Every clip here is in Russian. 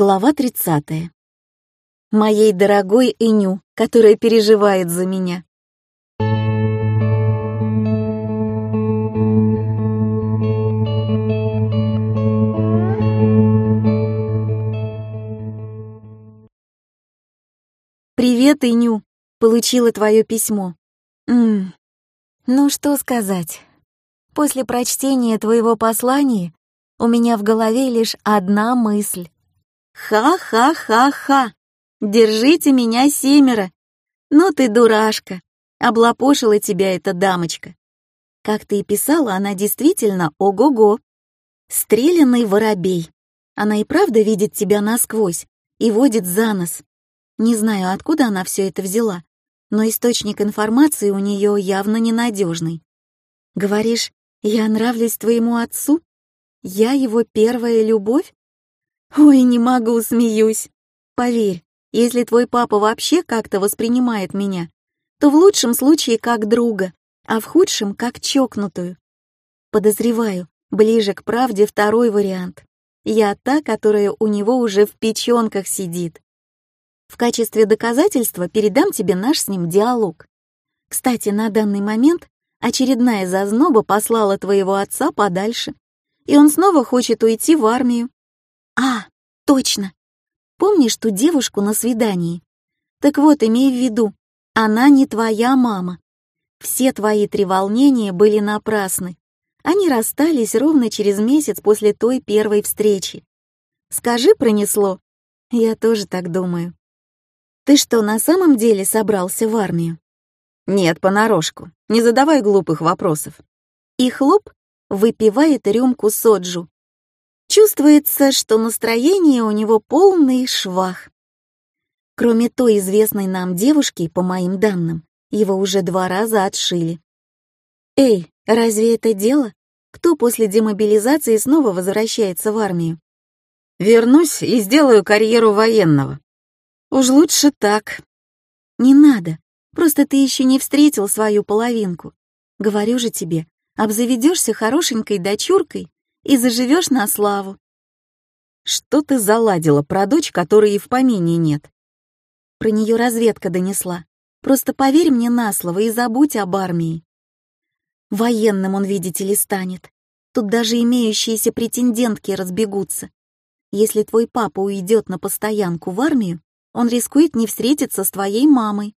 Глава 30. Моей дорогой Эню, которая переживает за меня. «Привет, Иню!» Получила твое письмо. Ммм, ну что сказать. После прочтения твоего послания у меня в голове лишь одна мысль. Ха-ха-ха-ха! Держите меня семеро! Ну ты дурашка! Облапошила тебя эта дамочка. Как ты и писала, она действительно ого-го. Стреляный воробей. Она и правда видит тебя насквозь и водит за нос. Не знаю, откуда она все это взяла, но источник информации у нее явно ненадежный. Говоришь, я нравлюсь твоему отцу? Я его первая любовь? Ой, не могу, смеюсь. Поверь, если твой папа вообще как-то воспринимает меня, то в лучшем случае как друга, а в худшем как чокнутую. Подозреваю, ближе к правде второй вариант. Я та, которая у него уже в печенках сидит. В качестве доказательства передам тебе наш с ним диалог. Кстати, на данный момент очередная зазноба послала твоего отца подальше, и он снова хочет уйти в армию. Точно. Помнишь ту девушку на свидании? Так вот, имей в виду, она не твоя мама. Все твои треволнения были напрасны. Они расстались ровно через месяц после той первой встречи. Скажи, пронесло? Я тоже так думаю. Ты что, на самом деле собрался в армию? Нет, понарошку. Не задавай глупых вопросов. И хлоп выпивает рюмку соджу, Чувствуется, что настроение у него полный швах. Кроме той известной нам девушки, по моим данным, его уже два раза отшили. Эй, разве это дело? Кто после демобилизации снова возвращается в армию? Вернусь и сделаю карьеру военного. Уж лучше так. Не надо, просто ты еще не встретил свою половинку. Говорю же тебе, обзаведешься хорошенькой дочуркой, и заживешь на славу. Что ты заладила про дочь, которой и в помине нет? Про нее разведка донесла. Просто поверь мне на слово и забудь об армии. Военным он, видите ли, станет. Тут даже имеющиеся претендентки разбегутся. Если твой папа уйдет на постоянку в армию, он рискует не встретиться с твоей мамой.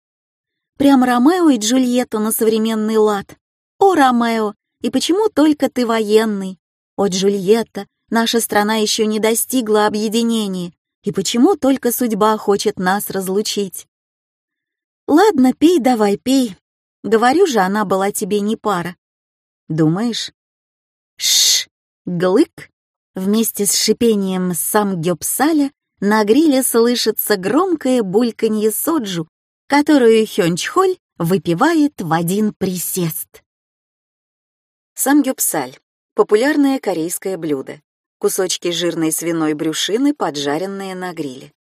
Прям Ромео и Джульетта на современный лад. О, Ромео, и почему только ты военный? О, Джульетта, наша страна еще не достигла объединения, и почему только судьба хочет нас разлучить? Ладно, пей давай, пей. Говорю же, она была тебе не пара. Думаешь? Шш, глык. Вместе с шипением самгёпсаля на гриле слышится громкое бульканье соджу, которую Хёнчхоль выпивает в один присест. Самгёпсаль Популярное корейское блюдо. Кусочки жирной свиной брюшины, поджаренные на гриле.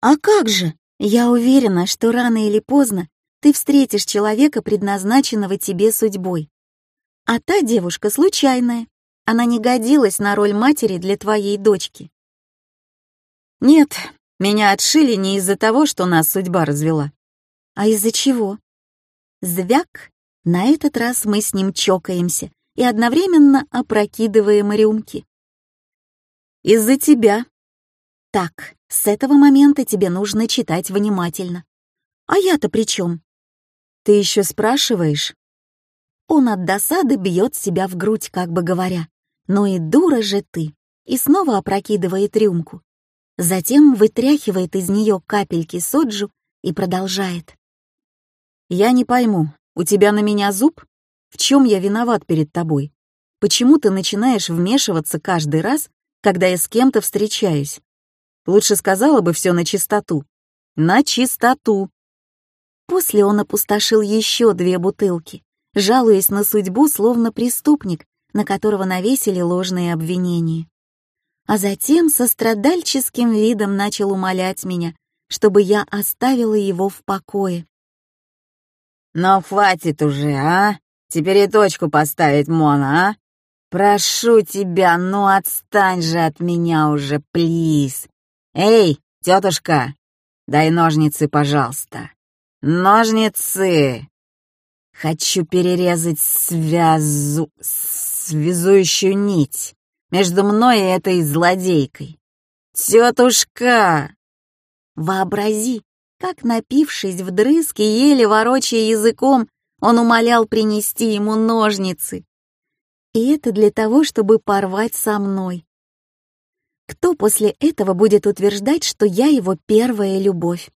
«А как же? Я уверена, что рано или поздно ты встретишь человека, предназначенного тебе судьбой. А та девушка случайная. Она не годилась на роль матери для твоей дочки». «Нет, меня отшили не из-за того, что нас судьба развела». «А из-за чего?» Звяк, на этот раз мы с ним чокаемся, и одновременно опрокидываем рюмки. «Из-за тебя». «Так, с этого момента тебе нужно читать внимательно. А я-то при чем?» «Ты еще спрашиваешь?» Он от досады бьет себя в грудь, как бы говоря. «Ну и дура же ты!» И снова опрокидывает рюмку. Затем вытряхивает из нее капельки соджу и продолжает. «Я не пойму, у тебя на меня зуб?» В чем я виноват перед тобой? Почему ты начинаешь вмешиваться каждый раз, когда я с кем-то встречаюсь? Лучше сказала бы все на чистоту. На чистоту. После он опустошил еще две бутылки, жалуясь на судьбу, словно преступник, на которого навесили ложные обвинения. А затем со страдальческим видом начал умолять меня, чтобы я оставила его в покое. «Но хватит уже, а? Теперь и точку поставить, Мона, а? Прошу тебя, ну отстань же от меня уже, плиз. Эй, тетушка, дай ножницы, пожалуйста. Ножницы! Хочу перерезать связу... связующую нить между мной и этой злодейкой. Тетушка! Вообрази, как, напившись вдрызг и еле ворочая языком, он умолял принести ему ножницы. И это для того, чтобы порвать со мной. Кто после этого будет утверждать, что я его первая любовь?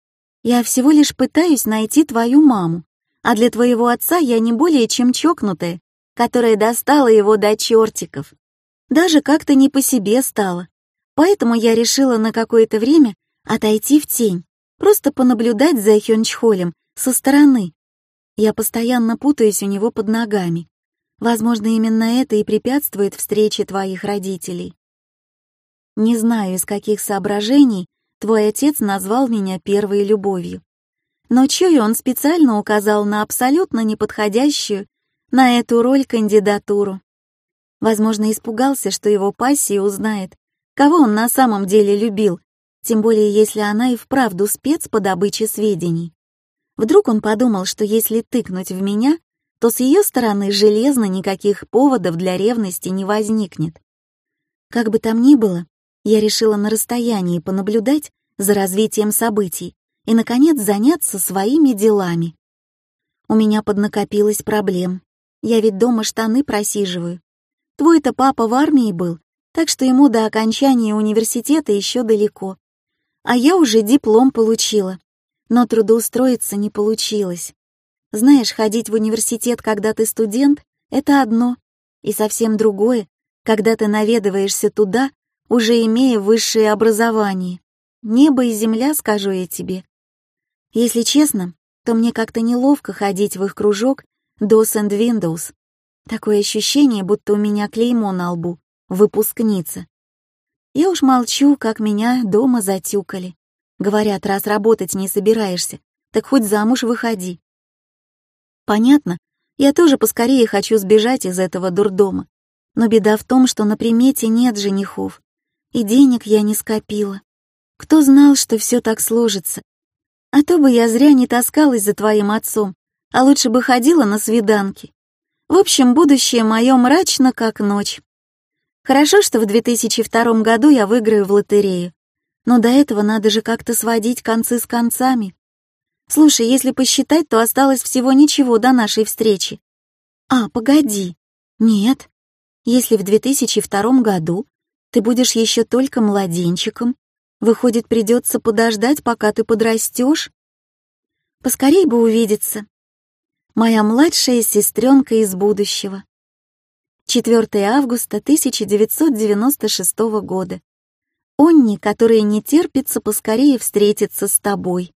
Я всего лишь пытаюсь найти твою маму, а для твоего отца я не более чем чокнутая, которая достала его до чертиков. Даже как-то не по себе стало. Поэтому я решила на какое-то время отойти в тень, просто понаблюдать за Хёнчхолем со стороны. Я постоянно путаюсь у него под ногами. Возможно, именно это и препятствует встрече твоих родителей. Не знаю, из каких соображений твой отец назвал меня первой любовью. Но чую, он специально указал на абсолютно неподходящую на эту роль кандидатуру. Возможно, испугался, что его пассия узнает, кого он на самом деле любил, тем более если она и вправду спец по добыче сведений. Вдруг он подумал, что если тыкнуть в меня, то с ее стороны железно никаких поводов для ревности не возникнет. Как бы там ни было, я решила на расстоянии понаблюдать за развитием событий и, наконец, заняться своими делами. У меня поднакопилось проблем. Я ведь дома штаны просиживаю. Твой-то папа в армии был, так что ему до окончания университета еще далеко. А я уже диплом получила, но трудоустроиться не получилось. Знаешь, ходить в университет, когда ты студент, это одно, и совсем другое, когда ты наведываешься туда, уже имея высшее образование. Небо и земля, скажу я тебе. Если честно, то мне как-то неловко ходить в их кружок Dos and Windows. Такое ощущение, будто у меня клеймо на лбу, выпускница. Я уж молчу, как меня дома затюкали. Говорят, раз работать не собираешься, так хоть замуж выходи. Понятно, я тоже поскорее хочу сбежать из этого дурдома. Но беда в том, что на примете нет женихов, и денег я не скопила. Кто знал, что все так сложится? А то бы я зря не таскалась за твоим отцом, а лучше бы ходила на свиданки. В общем, будущее мое мрачно, как ночь. Хорошо, что в 2002 году я выиграю в лотерею, но до этого надо же как-то сводить концы с концами. Слушай, если посчитать, то осталось всего ничего до нашей встречи. А, погоди. Нет. Если в 2002 году ты будешь еще только младенчиком, выходит, придется подождать, пока ты подрастешь? Поскорей бы увидеться. Моя младшая сестренка из будущего. 4 августа 1996 года. Онни, которая не терпится поскорее встретиться с тобой.